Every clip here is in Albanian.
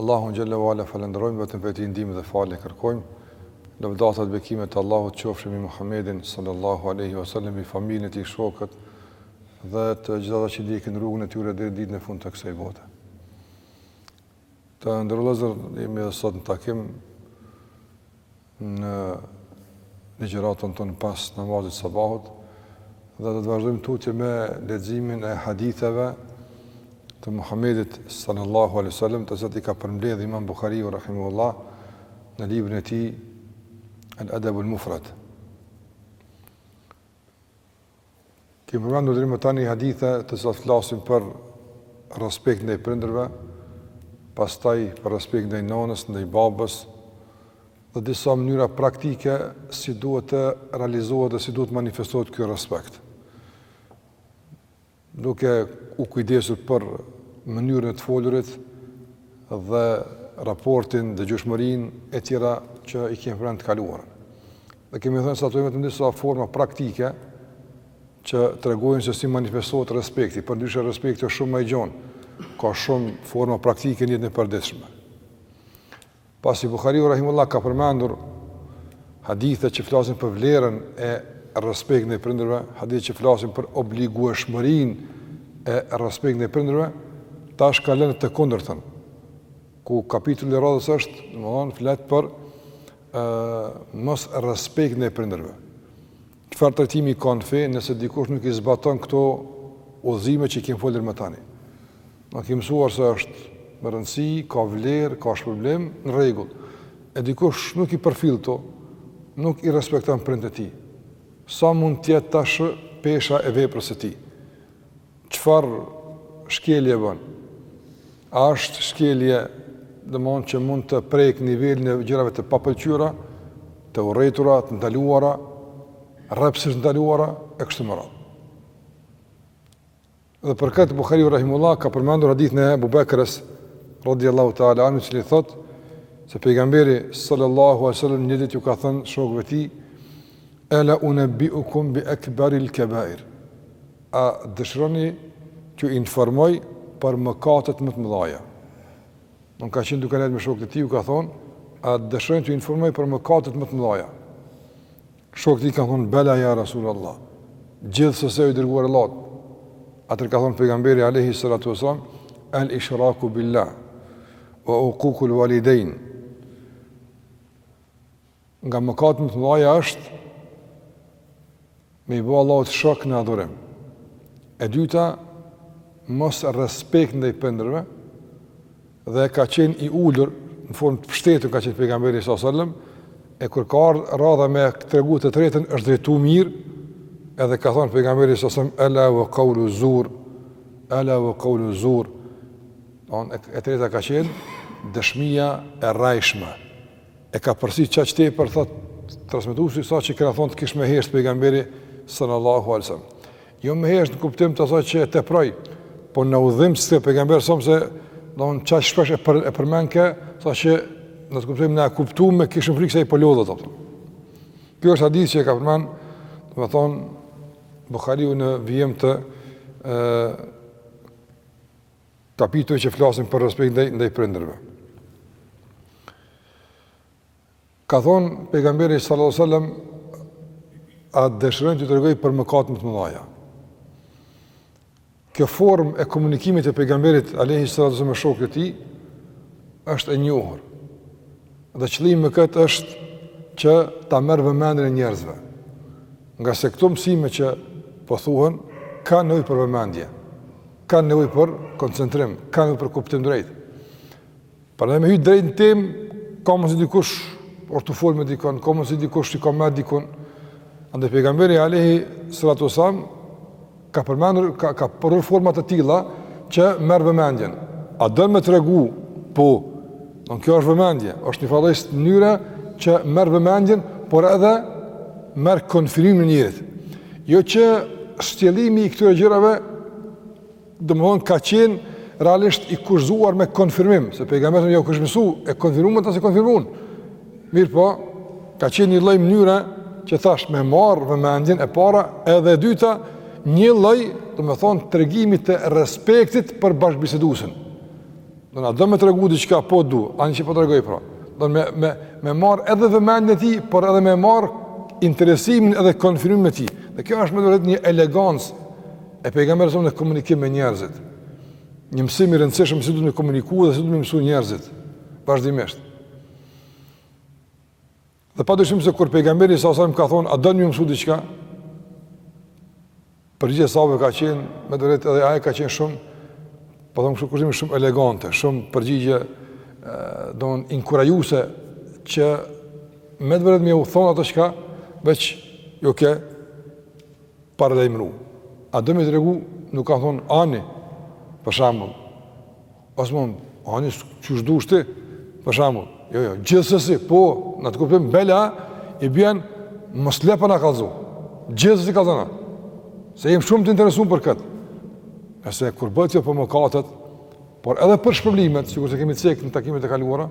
Allahun xhalla wala e falënderojmë vetëm prej tij ndihmë dhe falje kërkojmë. Lavdatat dhe bekimet e Allahut qofshin mbi Muhammedin sallallahu alaihi wasallam mbi familjen e tij shokët dhe të gjithë ata që ndjekin rrugën e tyre deri ditën e fundit të kësaj bote. Të nderuar vëllezër jemi edhe sot në takim në ligjëratën tonë pas namazit të sabahut dhe do të vazhdojmë tutje me leximin e haditheve të Muhamedit sallallahu alaihi wasallam, të cilat i ka përmbledhur Imam Buhariu rahimahullah në librin e tij Al-Adab al-Mufrad. Kemi përmendur deri më tani hadithe të cilat flasin për respektin ndaj prindërve, pastaj për respektin ndaj nonës, ndaj babës dhe disa mënyra praktike si duhet të realizohet dhe si duhet të manifestohet ky respekt. Duke u kujdesur për mënyrën e të folurit dhe raportin dhe dëgjueshmërinë e tjera që i kemi përmend të kaluarën. Dhe kemi thënë se ato janë vetëm disa forma praktike që tregojnë se si manifestohet respekti, përndryshe respekti është shumë ma i gjon. Ka shumë forma praktike në jetën e përditshme. Pasi Buhariu rahimahullah ka përmendur hadithe që flasin për vlerën e respektit ndaj prindërve, hadithe që flasin për obligueshmërinë e respektit ndaj prindërve, tash ka lënë të kundërtën. Ku kapitulli i radhës është, domthonë flet për ë mosrespektin ndaj prindërve. Çfarë trajtimi ka në fe nëse dikush nuk i zbaton këto udhëzime që kemi folur më tani? Na kemi mësuar se është me rëndësi, ka vlerë, ka shpërblim, në rregull. E dikush nuk i përfill kto, nuk i respekton prindët e tij. Sa mund të jetë tash pesha e veprës së tij? Çfarë shkelje bën? A është shkelje, domethon që mund të prek nivelin e gjërave të papëlqyera, të urrejtura, të ndaluara, rreptësisht të ndaluara e kështu me radhë. Dhe për këtë Buhariu rahimahullah ka përmendur hadithin e Abu Bekrës radhiyallahu ta'ala anhu i cili thotë se pejgamberi sallallahu alaihi wasallam një ditë ju ka thënë shokëve të tij ela unabbiukum bi akbaril kabair A dëshironi t'ju informoj për mëkatet më të mëdha? Domethon ka qenë duke nejtë me shokët e tij, ju ka thonë, a dëshironi t'ju informoj për mëkatet më të mëdha? Shokët e tij kanë thonë, bela ja Rasulullah. Gjithsesi o i dërguar i Allahut. Atëherë ka thonë pejgamberi alayhi salatu wasallam, al ishraku billah wa uququl walidain. Nga mëkatet më të mëdhaja është me i bë Allahut shok në adhurim. E dyta, mos respekt ndaj prindërve dhe ka qenë i ulur në formë të mështetur ka qenë pejgamberi sallallahu alajhi wasallam e kur ka ardh radha me tregu të tretën është drejtu mirë edhe ka thënë pejgamberi sallallahu alajhi wasallam ala wa qawlu zur ala wa qawlu zur don e treta ka qenë dëshmia e rrajshme E ka përsërit aq tepër tha transmetuesi sa që kena thonë të kish me hesht pejgamberi sallallahu alaihi wasallam. Jo me hesht në kuptim të asaj që e teproi, po na u dhims pejgamberi sallallahu se don aq shpesh e për e përmendke, sa që n'at kuptim na kuptume kishim frikë se po lodhet ato. Ky është hadith që e ka përmend, domethonë Buhariu në vijim të ë Kapitujve që flasin për respekt ndaj prindërve. Ka thonë pejgamberi sallallahu alajhi wasallam a dëshironi t'ju tregoj për mëkatet më të mëdhaja. Kjo formë e komunikimit e pejgamberit alajhi sallallahu alajhi wasallam me shokët e tij është e njohur. Dhe qëllimi me këtë është që ta merr vëmendjen e njerëzve. Ngase këto mësime që po thuhen kanë nevojë për vëmendje. kanë nevojë për koncentrim, kanë nevojë për kuptim të drejtë. Prandaj me hy drejt në temë, ka mundësi dikush o tu fol me dikon, ka mundësi dikush i ka mendt dikun. Andaj pejgamberi alayhi salatu wasallam ka përmendur ka ka përdor forma të tilla që merr vëmendjen. A don me t'tregu po Don kjo është vëmendje, është një far lloj mënyre që merr vëmendjen, por edhe merr konfirmimin e njeriut. Jo që shtjellimi i këtyre gjërave domethonë ka qenë realisht i kushtëzuar me konfirmim, se pejgamberi ju kish mësu e konfirmun a s'e konfirmun. Mirëpo, ka qenë një lloj mënyre që thash me marr vëmendjen e para edhe e dyta një lloj, domethonë tregimi të respektit për bashkëbiseduesin. Don a do me t'tregu diçka po du, ani qe po tregoj pra. Don me me me marr edhe vëmendjen e tij, por edhe me marr interesimin edhe konfirmimin e tij. Dhe kjo është me të vërtetë një elegancë e pejgamberit sonë në komunikim me njerëzit. Një mësim i rëndësishëm si duhet me komuniku dhe si duhet me i mësu njerëzit vazhdimisht. Dhe pa dyshim se kur pejgamberi sallallahu alajhi wasallam ka thonë, a doni me ju mësu diçka? Përgjigja e sahabëve ka qenë, me të vërtetë edhe ajo ka qenë shumë, po thom kështu kushtimisht shumë elegante, shumë përgjigje, don inkurajuse, që me të vërtetë me ju thonë ato çka veç ju ke paralajmëru. A doni me ju tregu, nuk kanë thonë, ani, për shembull, O s'mun, ani qysh dush ti? Për shembull, jo jo, gjithsesi, po, në të kuptim bela i bjen mos le pa na kallzu. Gjithsesi kallzona. Se jem shumë të interesum për këtë. E se kur bëhet jo për mëkatet, por edhe për shpërblimet, sikurse kemi cek në takimet e kaluara,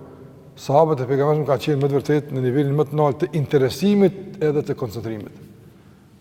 sahabët e pejgamberit kanë qenë me të vërtetë në nivelin më të naltë të interesimit edhe të koncentrimit.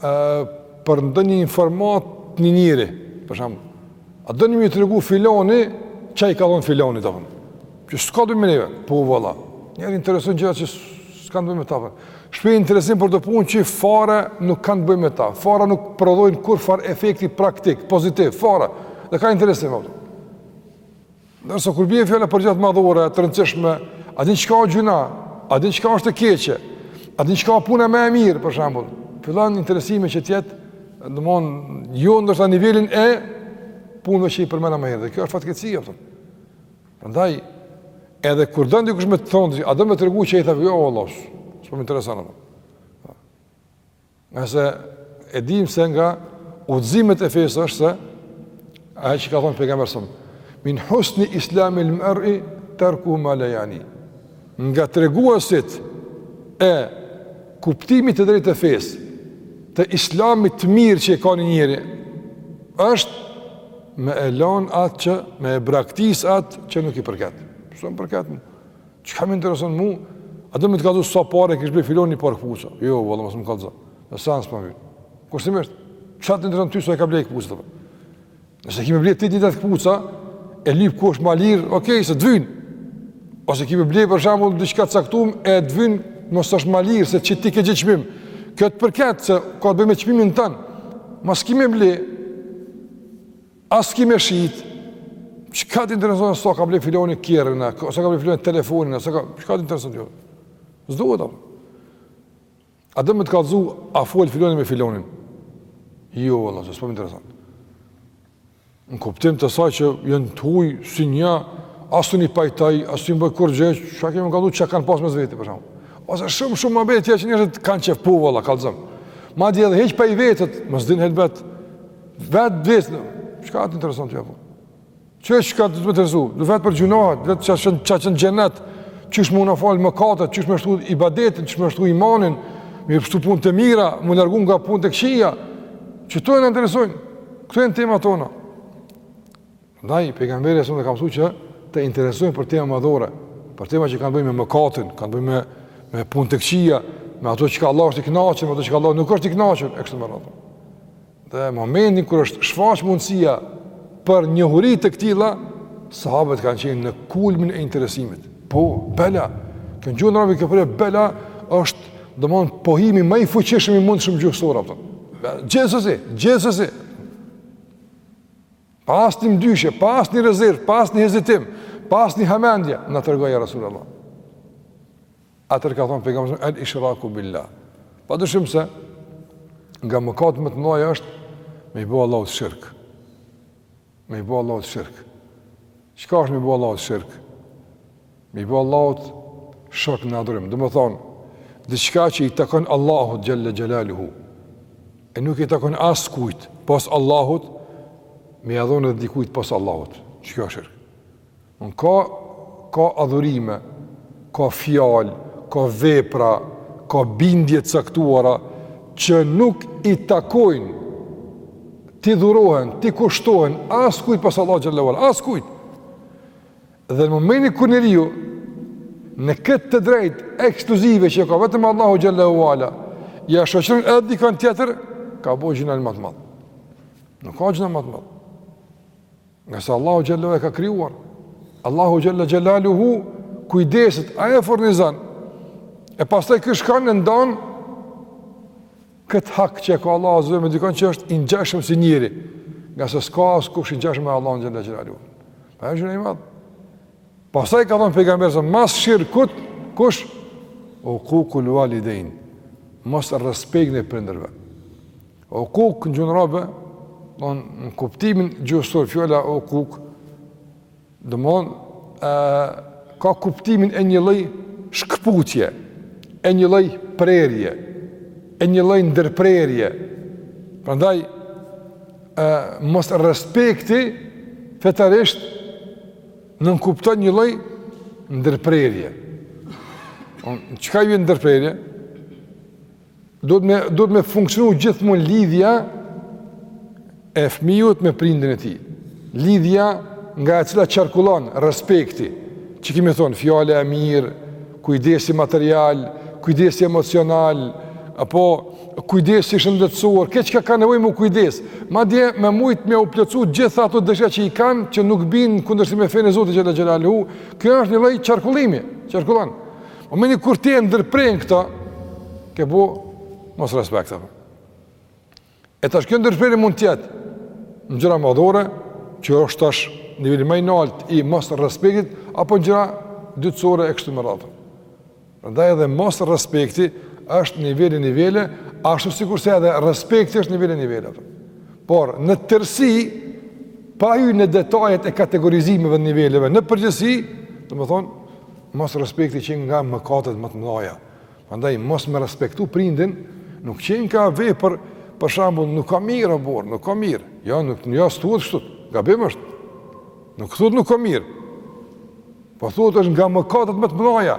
Ë për ndonjë informat një njeri, për shembull, a don me t'tregu filoni, çka i ka thon filoni, të fëmë, që s'ka lidhje me neve, po valla, njerin e interesojn gjëra që s'kan boj me ta, shpreh interesim për do punë që fare nuk kanë të bëjnë me ta, fare nuk prodhojnë kurrfar efekti praktik, pozitiv, fare, dhe ka interesim, për Ndërsa kur bie fjala për gjëra të madhore, të rëndësishme, a din çka është gjynah? A din çka është e keqe? A din çka është puna më e mirë për shembull? Fillon interesimi që të jetë domthon jo ndoshta nivelin e punëve që i përmenda më herët. Dhe kjo është fatkeqësi, a kupton? Prandaj edhe kur don dikush me të thon, a do me t'tregu çka i tha, jo valla. S'po më intereson, a kupton. Ngase e dimë se nga udzimet e fesë është se, ajo që ka thonë pejgamberi alejhi selam, min husni islamil mer'i, terku ma la jani. Nga treguasit e kuptimit të drejtë të fesë, të islamit të mirë që e ka një njeri, është me e lanë atë që, me e braktis atë që nuk i përket. S'më përket mu. Çka më intereson mu? A do me të kallzu sa pare i kish ble filoni par kpuca? Jo, valla mos më kallzo. Në sens po vjen. Kushtimisht, çfarë të intereson ty sa i ka ble kpuca? Nëse ki me ble ti vet kpuca, e lyp ku asht ma lir, okay, se t'vyn. Ose ki me ble për shembull diçka caktuar e t'vyn mos është më lir se ti ke gjet çmim. Kjo të përket se ka të bëj me çmimin tan. Mos ki me ble. As ki me shit, çka t'intereson sa ka ble filoni kerrin, sa ka ble filoni telefonin, sa ka, çka t'intereson ty? Jo, s'duhet, apo. A do me të kallzu, çka fol filoni me filonin? Jo, valla, se s'po më intereson. Në kuptim të asaj që janë të huj, s'i njoh, as mun i pajtoj, as mun i boj kurgjo, çka ki me m'kallzu çka kanë pas mes veti, për shembull. Ose shumë, shumë më beti, tja që njështë kanë qef po, valla, kallzom. Madje edhe hiç pa i vetë, më zdin helbet, Vetë vdesë, qëka atë interesant të japë? Që është qëka të të më të rëzu? Në vetë për gjunahat, vetë që është që është në gjenet, që është më në falë më katët, që është më shtu i badetin, që është më shtu imanin, më shtu punë të mira, më nërgun nga punë të këshia, që të e në interesojnë, këtu e në tema tona. Ndaj pejgamberi sa më ka mësuar që të interesojmë për tema madhore, për tema që kanë të bëjnë me mëkatin, kanë të bëjnë me me punë të këqija, me ato që Allah është i kënaqur, me ato që Allah nuk është i kënaqur e kështu me radhë. Dhe momentin kur është shfaq mundësia për njohuri të këtilla, sahabët kanë qenë në kulmin e interesimit. Po, bela. Që në gjuhën arabe këpërre, bela është, domethonë, pohimi ma i fuqeshëm i mundshëm gjuhësor. Gjithsesi, gjithsesi. Pa asnjë mëdyshje, pa asnjë rezervë, pa asnjë hezitim, pa asnjë hamendje, na trego ja Rasulullah. Atëherë ka thënë pejgamberi el ishraku billah. Pa dyshim se nga mëkatet më të mëdha është me i bo Allahut shirk. Me i bo Allahut shirk. Çka është me i bo Allahut shirk? Me i bo Allahut shok në adhurim. Domethonë, diçka që i takon Allahut xhelle xhelaluhu, e nuk i takon askujt, pos Allahut, me ia dhon edhe dikujt pos Allahut. Qekjo është shirk. Në ka, ka adhurime, ka fjalë, ka vepra, ka bindje të caktuara, që nuk i takojnë, t'i dhurohen, t'i kushtohen, askujt pos Allahut xhelle xhelaluhu, askujt. Dhe në momentin kur njeriu në këtë të drejtë ekskluzive që e ka vetëm Allahu xhelle ue ala, ia shoqëron edhe dikon tjetër, ka bo gjynah më të madh. Nuk ka gjynah më të madh. Ngase Allahu xhallahu e ka krijuar. Allahu xhelle xhelaluhu kujdeset, ai e furnizon. E pastaj ky shkon e ndan Këtë hak që e ka Allahu azza wa jalla me dikon që është i ngjashëm si njeri, ngase s'ka askush i ngjashëm me Allahun xhelle xhelaluhu. Pa është i madh. Pastaj ka thënë pejgamberi se mas shirkut kush ukukul walidejn. Mosrespektin e prindërve. Ukuk në gjuhën arabe, domethonë në kuptimin gjuhësor fjala ukuk Domethonë, ka kuptimin e një lloj shkëputje, e një lloj prerje, e një lloj ndërprerje. Prandaj mosrespekti fetarisht nënkupton një lloj ndërprerje. Çka i vjen ndërprerje? Duhet me, duhet me funksionu gjithmonë lidhja e fëmijut me prindin e tij. Lidhja nga e cila qarkullon, respekti, që kemi thonë, fjala e mirë, kujdesi material, kujdesi emocional, apo kujdesi shëndetësor, këtë çka ka nevojë me u kujdes, madje me mujtë me ua plotësu gjitha ato dëshira që i kanë, që nuk binë në kundërshti me fenë e Zotit xhelle xhelaluhu, kjo është një lloj qarkullimi, qarkullon. Domethënë kur ti e ndërpren këtë, ke bo mosrespekt apo. E tash kjo ndërprerje mund të jetë në gjëra madhore, që është tash niveli ma i nalt i mosrespektit, apo në gjëra dytësore e kështu me radhë. Prandaj edhe mosrespekti është nivele nivele, ashtu sikurse edhe respekti është nivele nivele. Por në tërsi, pa hy në detajet e kategorizimeve dhe niveleve, në përgjithësi, domethonë, Mosrespekti qenka nga mëkatet më të mëdha. Prandaj mos me respektu prindin, nuk qenka vepër, për shembull, nuk ka mirë apo nuk ka mirë. Jo, nuk jo, jo, s'thuhet kështu. Gabim është. Nuk thuhet nuk ka mirë. Po thuhet është nga mëkatet më të mëdha.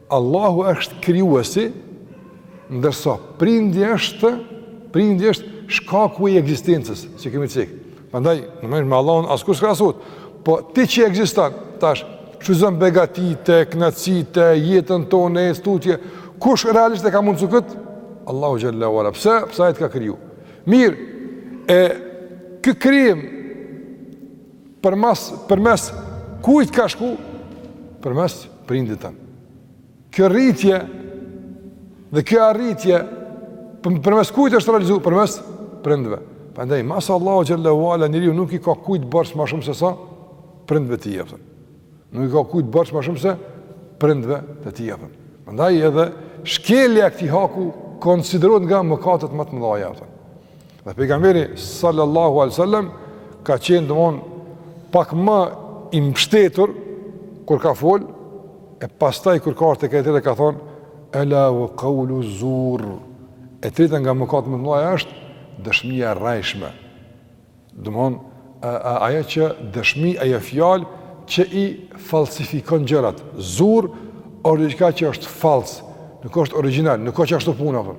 Allahu është krijuesi, ndërsa prindi është, prindi është shkaku i ekzistencës, si kemi cek. Prandaj, domethënë me Allahun askush s'krahasohet. Po ti që ekziston tash, shfryzon begatitë, kënaqësitë, jetën tonë, e tutje, kush realisht e ka mundsu kët? Allahu xhele ue ala. Pse? Sepse ai të ka kriju. Mirë. E ky krijim përmas, përmes kujt ka shku, përmes prindit tënd. Kjo rritje dhe kjo arritje, përmes kujt është realizu, përmes prindve. Prandaj, mas Allahut xhele ue ala, njeriu nuk i ka kujt borxh ma shumë sesa prindve të tij, domethonë. Nuk i ka kujt borxh ma shumë se prindve të tij, domethonë. Prandaj, edhe shkelja e këtij haku konsiderohet nga mëkatet më të mëdhaja, domethonë. Dhe pejgamberi sallallahu alaihi wasallam ka qenë domethonë pak më i mbështetur kur ka fol e pastaj kur ka ardh te kjo ka thonë ela wa qawlu zur e treta nga mëkatet më të mëdha është dëshmia e rrejshme domethonë ajo që dëshmi ajo fjalë që i falsifikon gjërat zur është diçka që është fals nuk është origjinal nuk ka qenë ashtu puna apo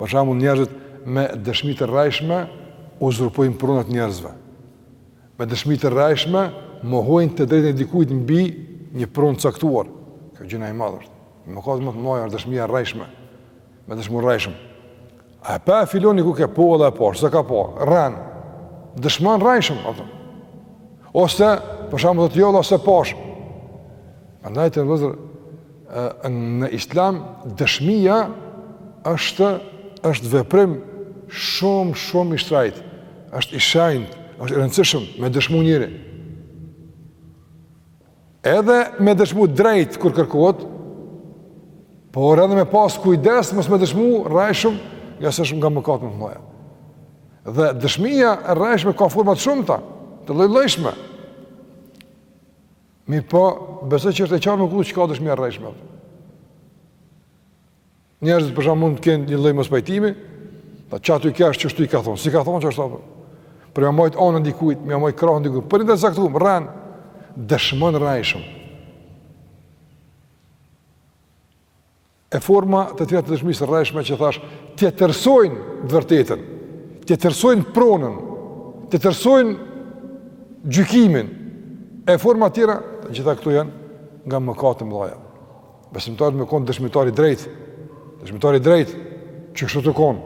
Për shembull, njerëzit me dëshmi të rrejshme uzurpojnë pronat e njerëzve. Me dëshmi të rrejshme mohojnë të drejtën e dikujt mbi një pronë të caktuar. Kjo gjynah i madh është. Mëkatet më të mëdha është dëshmia e rrejshme. Me dëshmu rrejshëm. E pe filanin ku ke, po e pashë, s'e ka po. Rren. Dëshmon rrejshëm atë. Ose për shembull thotë jo, valla s'e pashë. Prandaj vëllezër Në Islam dëshmia është është veprim shumë shumë i shtrajt, është i shenjtë, është i rëndësishëm me dëshmu njeri. Edhe me dëshmu drejt kur kërkohet, por edhe me pas kujdes mos me dëshmu rrejshëm, ngase është nga mëkatet më të mëdha. Dhe dëshmia e rrejshme ka forma të shumta, të llojllojshme. Mirëpo, besoj që është e qartë me kuptu çka dëshmia e rrejshme. Njerëzit për shembull mund të kenë një lloj mospajtimi, ta aty kesh qështu i ka thonë, si ka thonë qështu, po për me ia mbajtë anën dikujt, me ia mbajtë krahun dikujt, për një të caktum, rren, dëshmon rrejshëm. E forma të tjera të dëshmisë së rrejshme që thash, tjetërsojnë të vërtetën, tjetërsojnë pronën, tjetërsojnë gjykimin, e forma të tjera, të gjitha këto janë nga mëkatet e mëdhaja. Besimtari do me konë dëshmitar i drejtë, dëshmitar i drejtë, qështu u konë,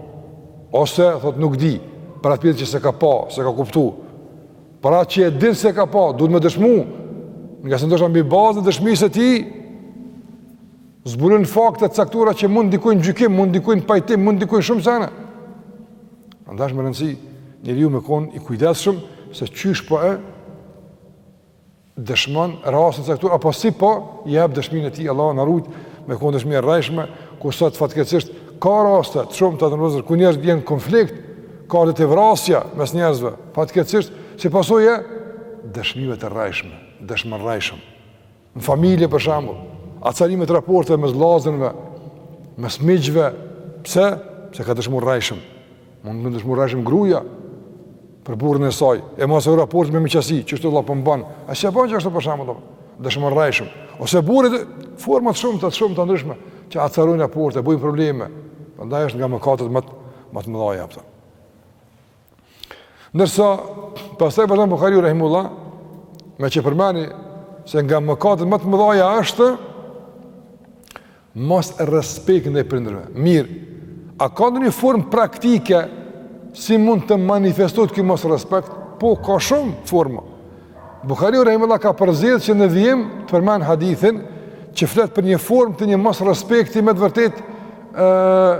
ose, thot, nuk di, për atë pjesë që s'e ka pa, s'e ka kuptu, për atë që e din se ka pa, duhet me dëshmu, ngase ndoshta mbi bazën e dëshmisë së tij, Zbulohen fakte të caktuara që mund ndikojnë gjykim, mund ndikojnë pajtim, mund ndikojnë shumë sene. Andaj me rëndësi njeriu me kon i kujdesshëm se qysh po e dëshmon rastin e caktuar apo si po e jep dëshminë e tij Allahu na rujt me kon dëshmi e rrejshme ku sot fatkeqësisht ka raste të shumta kur njerëzit vijnë në konflikt ka deri te vrasja mes njerëzve fatkeqësisht si pasojë e dëshmive të rrejshme dëshmon rrejshëm në familje për shembull, acarime të raporteve mes vëllazërve, mes miqve, pse? Pse ka dëshmu rrajshëm. Mund dëshmu rrajshëm gruaja për burrin e saj, e me acaru raportet me miqësi, qështu vëlla po m'ban. A s'e ban qashtu për shembull dëshmu rrajshëm. Ose burri forma të shumta, të shumta të ndryshme që acarojnë raporte, bëjnë probleme. Prandaj është nga mëkatet ma të mëdhaja ato. Ndërsa, pastaj vazhdon Buhariu Rahimehullah, meqë përmendi se nga mëkatet më të mëdhaja është, mosrespekti ndaj prindërve. Mirë, a ka ndonjë formë praktike si mund të manifestohet ky mosrespekt? Po, ka shumë forma. Buhariu rahimehullah ka përzgjedhë që në vijim të përmend hadithin që flet për një formë të një mosrespekti me të vërtet ë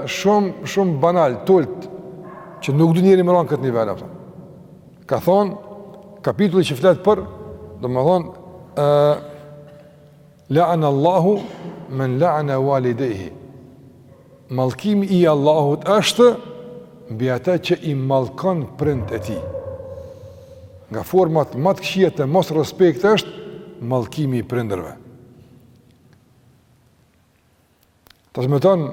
shumë shumë banal, tult që nuk do njeri me ra n' këtë nivel apo. Ka thon kapitulli që flet për, domethënë ë La'ana Allahu men la'ana walidayhi. Mallkimi i Allahut është mbi atë që i mallkon prindët e tij. Nga format më të këqija të mosrespektit është mallkimi i prindërve. Transmeton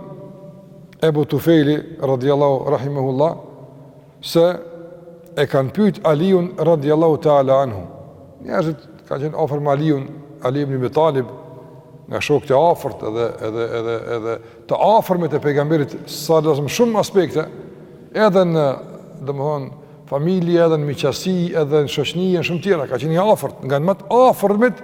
Ebu Tufejli, radiallahu, rahimehullah, se e kanë pyjt Alijun, radiallahu ta'ala anhu. Njerëzit kanë qenë afër me Alijun, Ali ibn Abi Talib, nga shokët e afërt edhe edhe edhe edhe të afërmit e pejgamberit s.a.v.s. në shumë aspekte edhe në domethonë familje edhe në miqasi edhe në shoqni e shumë tjera ka qenë i afërt nga ma të afërmit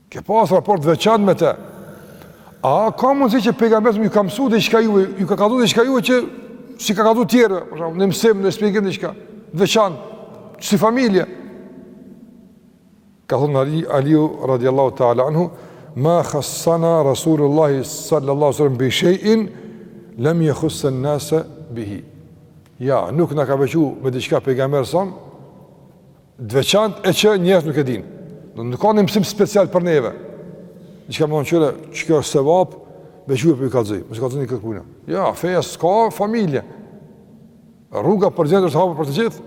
Ka pas raport të veçant me te. A ka mundësi që pejgamberi s.a.v.s. ju ka msu diçka juve, ju ka kallxu diçka juve që s'i ka kallxu tjerëve, për shembull, në mësim, në shpjegim diçka të veçant si familje. Ka thonë Aliu radiallahu ta'ala anhu, ma khassana Rasulullah sallallahu sallam bi shejin, lem je khussen nase bihi. Jo, nuk na ka veçu me diçka pejgamberi s.a.v.s., Të veçantë e që njerëzt nuk e din. Nuk ka një mësim special për neve. Diçka, domethonë, kqyre, kjo është sevap, veç juve po ju kallxoj, mos i kallxoni kërkujna. Jo, feja s'ka familje. Rruga për xhenet është hapë për të gjithë.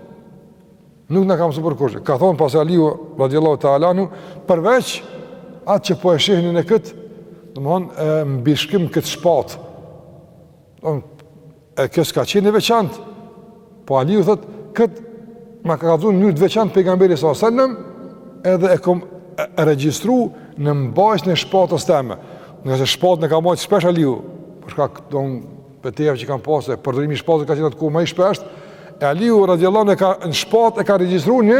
Nuk na ka msu për kurgjë. Ka thonë pas Aliu, radiallahu ta'ala anhu, përveç atë që po e shihni në këtë, domethonë, mbishkrim në këtë shpatë. E kjo s'ka qenë e veçant, po Aliu thot, këtë ma ka kallxu në mënyrë të veçant pejgamberi s.a.v.s., edhe e kom regjistru në mbajsën e shpatës teme, ngase shpatën e ka mbajtë shpesh Aliu, për shkak të domethonë betejave që kan pasë, e përdorimi i shpatës ka qenë atëkohë ma i shpesht, e Aliu radiallahu anhu në shpatë e ka regjistru një,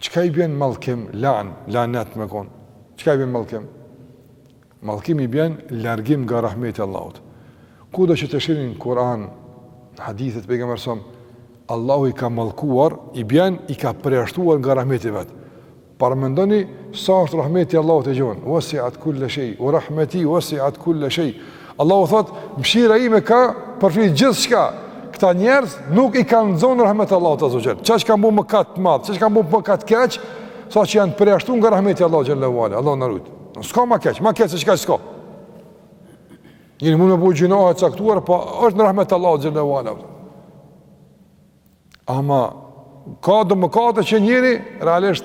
Çka i bjen mallkim, la'n, lanet me kon. Çka i bjen mallkim? Mallkim i bjen largim nga rahmeti i Allahut. Kudo që të shihni në Kur'an, në hadithe të pejgamberit s.a.v.s. Allahu i ka mallku, i bjen i ka përjashtu nga rahmeti i vet. Paramendoni sa është rahmeti i Allahut i gjon. Wasi'at kulli shay, wa rahmeti wasi'at kulli shay. Allahu thotë, mëshira ime ka përfshirë gjithçka. Këta njerëz nuk i ka nxonë rahmeti i Allahut azze ve xhel. Kaq kanë bo mëkat të madh, kaq kanë bo mëkat të keq, saqë janë përjashtu nga rahmeti i Allahut xhelle ve ala. Allahu na rujt. S'ka ma keq, ma keq se kaq s'ka. Njeri mund me bo gjynah të caktuar, po është në rahmet të Allahut xhelle ve ala. Ama ka do mëkate që njeri realisht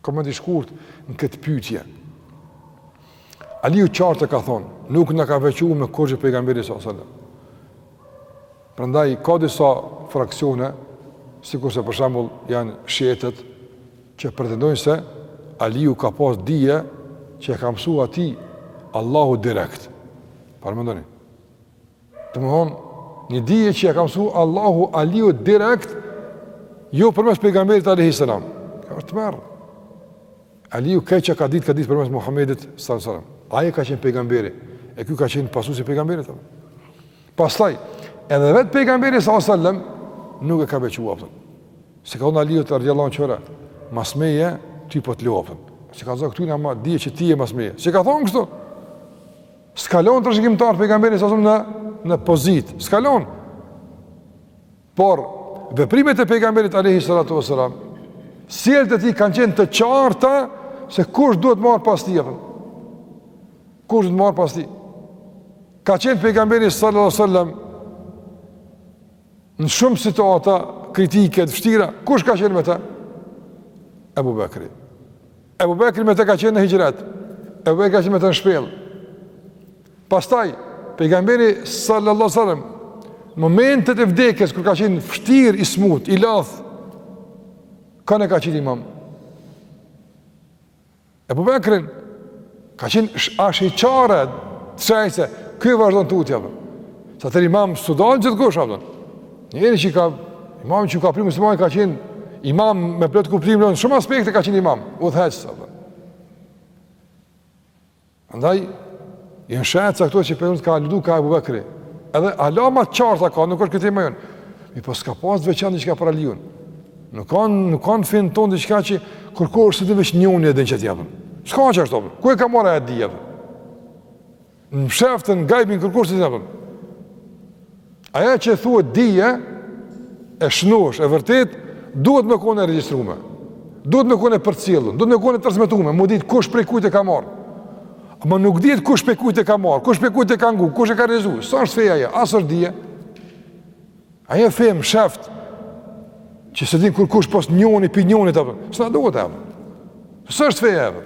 Koment i shkurt në këtë pyetje. Aliu qartë ka thonë, nuk na ka veçu me kurgjë pejgamberi sallallahu alajhi wasallam. Prandaj ka disa fraksione, sikurse për shembull janë shiitët që pretendojnë se Aliu ka pas dije që e ka msu atij Allahu direkt. Paramendoni. Do me thonë, një dije që ja ka msu Allahu Aliut direkt, jo përmes pejgamberit alejhi Selam. Kjo është tmerr. Aliu krejt që ka ditë, ka ditë përmes Muhammedit sallallahu alaihi wasallam. Ai ka qenë pejgamberi, e ky ka qenë pasues i pejgamberit. Pastaj, edhe vetë pejgamberi sallallahu alaihi wasallam nuk e ka veçua, apo. S'i ka thonë Aliut radijallahu anhu qëra, mas meje, ty po të lo, apo. S'i ka thonë këtu një ama, dije që ti je mas meje. S'i ka thonë kështu. S'ka lon trashigimtar pejgamberi sa në në pozit, s'ka lon. Por veprimet e pejgamberit alayhi salatu wasalam, sjelljet e tij kanë qenë të qarta se kush duhet m'ardh pas tij. Kush duhet m'ardh pas tij? Ka qenë pejgamberi sallallahu alaihi wasallam në shumë situata kritike të vështira, kush ka qenë me ta? Abu Bakri. Ebu Bekri me të ka qenë në hixhret, Ebu Bekri ka qenë me të në shpell. Pastaj, pejgamberi sallallahu sallam, në momentet e vdekjes, kur ka qenë vështir i smut, i lodht, kën e ka qit imam? Ebu Bekrin, Ka qenë ashiqare, shenjë se ky e vazhdon tutje, apo. Se atëherë imam s'u dalë gjithkush, apo. Njeri që ka, imam që ka pri muslimanve ka qenë imam me plot kuptim, në shumë aspekte ka qenë imam, udhëheqës, apo. Andaj, janë shenja këto që pejgamberi ka aludu ka Ebu Bekri. Edhe ala ma t'qarta ka, nuk është kjo tema jon. Mirëpo s'ka pas t'veçant diçka për Aliun. Nuk kanë, nuk ka në fen ton diçka që kurkush s'e di veç njëni e din qatë apo. S'ka qashtu. Ku e ka marrë atë dije? Në msheftën, gajbin kurkush s'e di apo. Ajo që thua dije e shnosh, e vërtet duhet me kon e regjistrume. Duhet me kon e përcjellun, duhet me kon e transmetume, m'u ditë kush prej kujt e ka marrë. Po nuk dihet kush prej kujt e ka marrë, kush prej kujt e ka ngu, kush e ka regjistru. S'është fe ajo. As është dije. Ajo fe e msheft që s'e din kurkush pos njëni pi njënit apo. S'na duhet apo? S'është feja apo?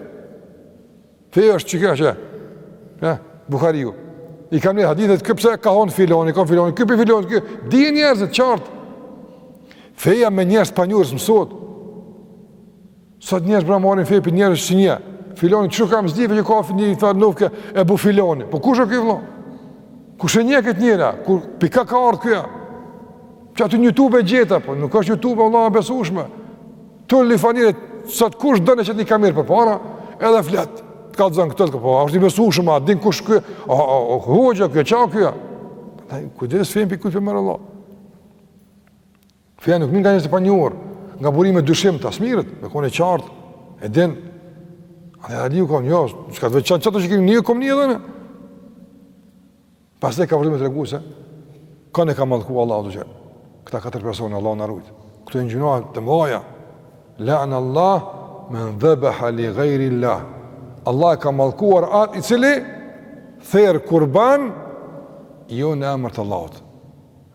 Feja është çka? Qe, Buhariu. I ka mledh hadithet kë pse ka thon filoni, ka filoni, ky pi filonit, ky, i din njerëzit qartë. Feja me njerëz t'panjohur s'mësohet. Sot njerëz pra marrin fe prej njerëzve që një. Filoni çu kam zdi për një kafe një i thon nofkë Ebu filoni. Po kush o ky vëlla? Kush e njeh kët njeri? Ky pi ka ka ardh ky? Qaty në YouTube e gjeta, po nuk është YouTube vëlla e besueshme. Tu li fanire sot kush don e qet një kamerë përpara, edhe flet. T'i kallxon këto, po a është i besueshëm, a din kush ky? A o hoxha ky çka ky? Ai kujdes fenë prej kujt merr vëlla. Feja nuk vjen nga njerëz të panjohur, nga burime dyshimta s'mirret, me konë e qartë, e din, a dhe Aliu ka thonë jo, s'ka të veçantë, qeta që keni ni, kom ni edhe unë. Pastaj ka vazhdu me tregu se kanë e ka mallku Allahu azze ve xhel, këta katër persona, Allahu na rujtë, këto janë gjynahe të mdhaja, leanallahu men dhebeha li gajril-lah, Allahu e ka mallkuar atë i cili, ther kurban, jo në emër të Allahut,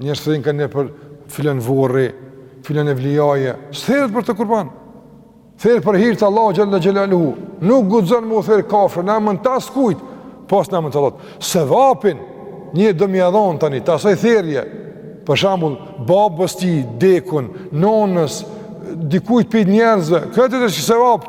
Njerëz therin ka ne për filan vorri, filan evlijaje, s'theret për këtë kurban. Theret për hir të Allahut xhel-le xhelaluhu. Nuk guxon me u therë kafshë, në emën të askujt, pos në emën të Allahut. Sevapin, në do me ja dhonë tani, të asaj therje, për shembull, babës t'dekun, nonës, dikujt prej njerëzve, këtë të që sevap,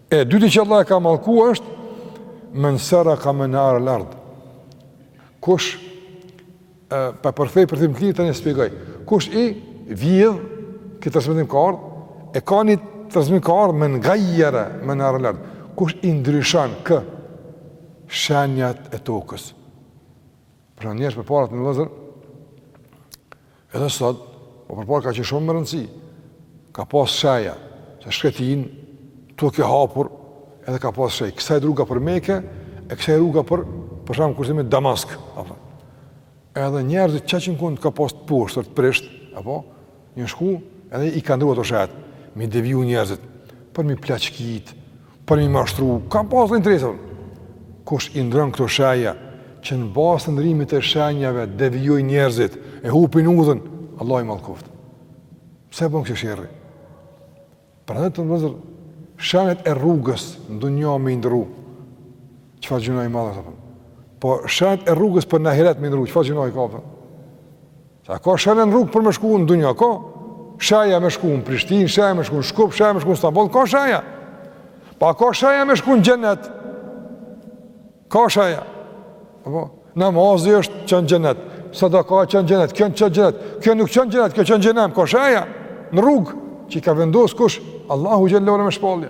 E dyti që Allahu e ka mallku është, men sereka menarel-ard. Kush, e po përkthej përkthim t'lirë, tani shpjegoj, kush i vjedh, ky transmetim ka ardhë, e ka një transmetim ka ardhë, men gajjere menarel-ard. Kush i ndryshon kë, shenjat e tokës. Pra njerëz përpara, vllezër, Edhe sot, po përpara ka qenë shumë me rëndësi. Ka pas sheja, se shkretinë, tokë e hapur, edhe ka pas sheja. Kësaj rruga për Meke, e kësaj rruga për, për shembull po themi Damask. Apo. Edhe njerëzit që gjithkund ka pas të poshtër, të prisht, apo, jon shku, edhe i kanë ndrru ato shejet, me i deviju njerëzit, për me i plaçkit, Për me i mashtru, ka pas dhe interesa. Kush i ndrron këto shenja, që në bazë të ndrrimit të shenjave, devijojn njerëzit, e hupin udhën, Allahu i mallkoftë. Pse bon ksi sherri? Për në të nëzër, shenjat e rrugës, në dunja me i ndrru, çfarë gjynahi i madh, të Po shenjat e rrugës për n'ahiret me i ndrru, çfarë gjynahi ka, A ka sheja në rrugë për me shku në dunja, ka? Sheja me shku në Prishtinë, sheja me shku në Shkup, sheja me shku në Stamboll, ka sheja. Po a ka sheja me shku në xhenet? Ka sheja. Apo, namazi është çon në xhenet. Sadaka çon në xhenet, kjo çon në xhenet. Kjo nuk çon në xhenet, kjo çon në xhehenem, ka sheja në rrugë, që i ka vendosë kush, Allahu xhel-le ve ala me shpallje.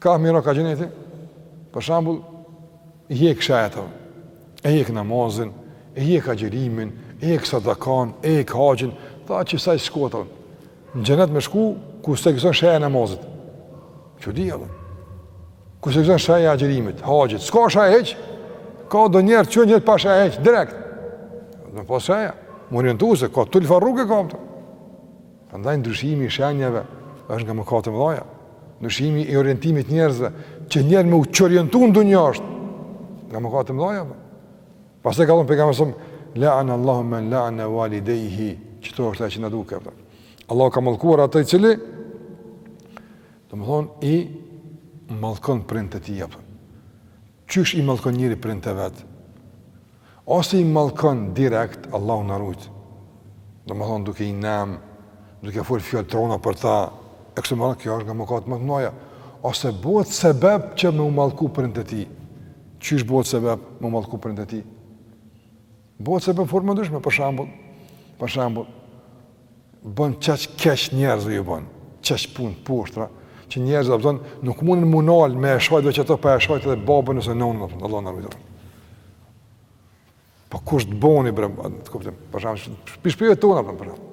Ka mira ka xheneti, për shembull, i hek shejet, e hek namazin, e hek agjerimin, e hek sadakan, e hek haxhin, tha qesaj shkotëm. Në xhenet me shku, ku s'ekziston sheja e namazit. Që di, edhe. Ku s'ekziston sheja e agjërimit, haxhit, s'ka sheja hiç, ka do njerëz që n'xhenet pa sheja hiç, direkt. Me pas sheja, me u orientu se kah, çfarë rruge ka, për. Prandaj ndryshimi i shenjave është nga mëkatet e mëdhaja. Ndryshimi i orientimit njerëzve, që njeri me u çorientu në dunja është nga mëkatet e mëdhaja. Pastaj ka thënë pejgamberi alejhi selam la'an Allahu man la'ana walidayhi, që kjo është ajo që na duhet. Allahu ka mallkuar atë i cili domthon i mallkon prindët e tij apo. Qysh i mallkon njeri prindtë e vet? Ose i mallkon direkt, Allahu na rujt. Domethënë duke i nam, duke fol fjalë të rona për ta, e kështu me radhë, kjo është nga mëkatet më të mëdhaja. Ose bëhet sebeb që me u mallku prindët e tij. Qysh bëhet sebeb me u mallku prindët e tij? Bëhet sebeb në forma të ndryshme, për shembull, për shembull, bën qaq keq njerëzve ju bën, qaq punë të poshtra, që njerëzit apo thon nuk munden m'u nal me e shajt veç atë pa e shajt edhe babën ose nënën apo Allahu na ruaj. Po kush të boni bre, të kuptim, për shembull, shpijave tona për shembull.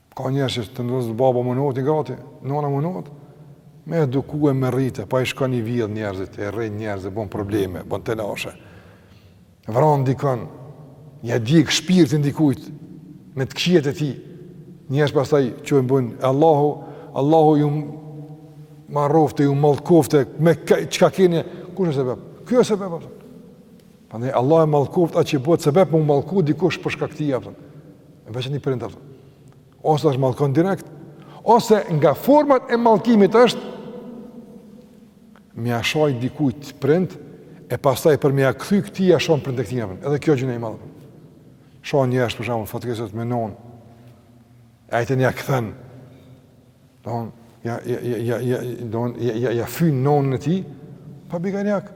Ka njerëz që domethënë baba munohet i grati, nona munohet, me eduku e me rritë, po ai shkon i vjedh njerëzit, e rren njerëzit, bon probleme, bon telashe. Vran dikon, ia djeg shpirtin dikujt, me të kqijat e tij, njerëzit pastaj çka bojnë, Allahu, Allahu ju marroftë, ju mallkoftë, me çka keni, kush është sebeb? Kjo është sebeb, Prandaj Allah e mallkoft atë që bëhet sebeb m'u mallku dikush për shkak të tij apo. Në veçanti prindët. Ose është mallkon direkt, ose nga format e mallkimit është me ia sha dikujt prindët e pastaj për me ia kthy këtij ia shan prindët e tij. Edhe kjo gjynah i madh. Shan njeri për shembull fatkeqësisht me non. Ai tani ja kthen. Don ja ja ja ja don ja ja ja fyn nonën e tij pa pikë gjynahi.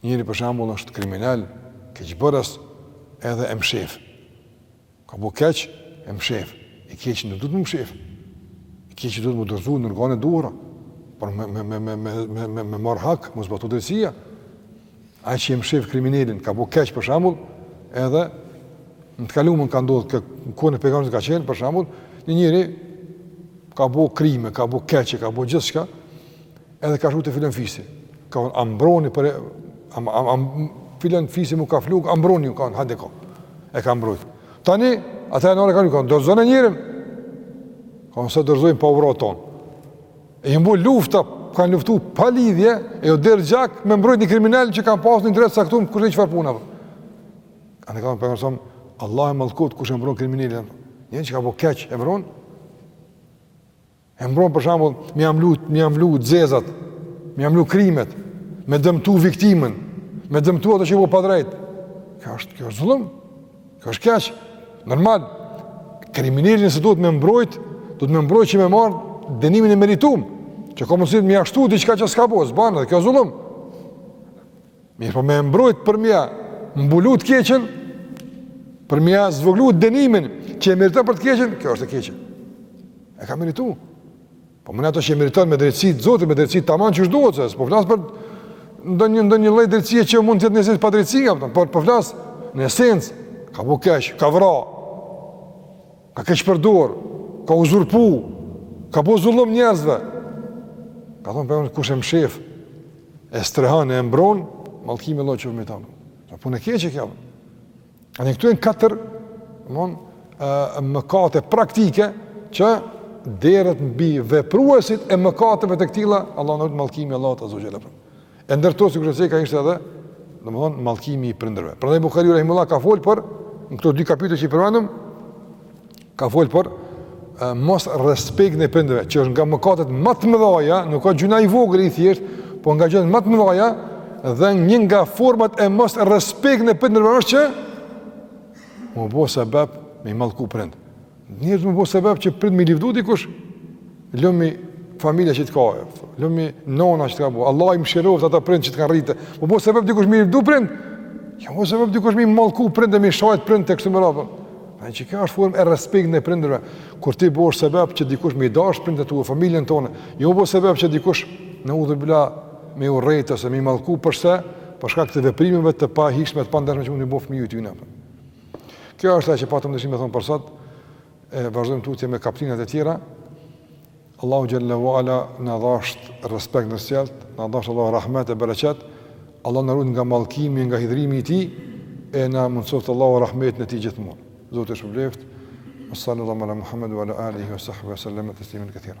Një njeri për shembull është kriminel, keqbërës, edhe e mshef. Ka bo keq, e mshef. I keq nuk duhet m'u mshef. I keq duhet m'u dorëzu në organet e duhura, por me, me, me, me, me, me, me, me marrë hak, m'u zbatu drejtësia. Ai që e mshef kriminelin, ka bo keq për shembull, edhe në të kalumen ka ndodh, në kohën e pejgamberit ka qenë, për shembull, një njeri ka bo krime, ka bo keqe, ka bo gjithçka, Edhe ka shku te filan fisi. Ka thonë, më mbroni për e... Am, am, am, filan fisi mu ka flu, më mbroni ju ka thonë, hajde ka. E ka mbrojt. Tani, ata kanë ardh, kanë, kanë thonë, dorzone njerin. Ka thonë, s'e dorzojmë pa u vra t'tonë. E u bo lufta, kanë luftu pa lidhje, e u derdh gjak, me mbrojt një kriminel që kanë pasë një drejtë t'caktume, kërë një që farë puna. Andaj ka thonë pejgamberi alejhi selam, Allah e mallkoftë, kush e mbron kriminelin. Njën që ka bo keq, e mbron, E mbron për shembull, me ia mblu, me ia mblu t'zezat, me ia mblu krimet, me dëmtu viktimën, me dëmtu ato që bo padrejt. Kjo është kjo është zullum. Kjo është keq. Normal. Kriminali nëse duhet me mbrojt, duhet me mbrojt që me marr dënimin e meritum. Që ka mundësi me ia shtu diçka që s'ka bo, s'ban, kjo është zullum. Mirëpo me e mbrojt për me ia mbulu të keqen, për me ia zvoglu dënimin, që e meriton për të keqen, kjo është e keqe. E ka meritu. Po me ato që e meriton me drejtësi t'Zotit, me drejtësi tamam qysh duhet, se s'po flas për ndonjë, ndonjë lloj drejtësie që mund të jetë n'esencë padrejtësi, apo, po flas në esencë, ka bo keq, ka vra, Ka keqpërdor, ka uzurpu, ka bo zullum njerëzve. Ka thonë për e kush e mshef, e strehan e mbron, mallkimi Allahut mbi ta. Punë e keqe kjo. A njektu janë katër, mon, mëkate praktike, që derdhet mbi vepruesit e mëkateve të këtilla, Allah na rujt, mallkimi Allahut azze ue xhel për. E ndër to sikurse u pa ishte edhe, domethënë mallkimi i prindërve. Prandaj Buhari rahimehullah ka fol për në këto dy kapitujt që i përmendëm, ka fol për e, mosrespektin e prindërve, që është nga mëkatet më të mëdha, nuk a gjynah i vogël i thjesht, po nga gjynahet më të mëdha dhe një nga format e mosrespektit prindërve është që me u bo sebeb me i mallku prind. Njeri me u bo sebeb që prindt me i livdu dikush, lumi familja që të ka, lumi nona që të ka bo, Allah i mshiroft ata prind që të kanë rritë, me u bo sebeb dikush me i livdu prind, jo me u bo sebeb dikush me i mallku prind dhe me i shajt prindt e kështu me radhë. Pra që kjo është formë e respektit prindërve, kur ti bohesh sebeb që dikush me i dash prindt e tu, familjen tonde, jo me u bo sebeb që dikush neudhubilah me i urrejt ose me i mallku, përse? Për shkak të veprimeve të pahijshme të pandershme që mund t'i bo fëmiju i tyne në Kjo është ajo që patëm dëshirë me thon për sot. E vazhdojmë tutje me kaptinat e tjera. Allahu xhel-le ue ala na dhasht respekt ndërsjellt, na dhasht Allahu rahmet e bereqet. Allah na rujt nga mallkimi, nga hidhrimi i tij e na mundsoft Allahu rahmetin e tij gjithmonë. Zoti ju shpërbleft. Sallallahu ala Muhammed wa ala alihi wa sahbihi wa sallam tasliman kathira.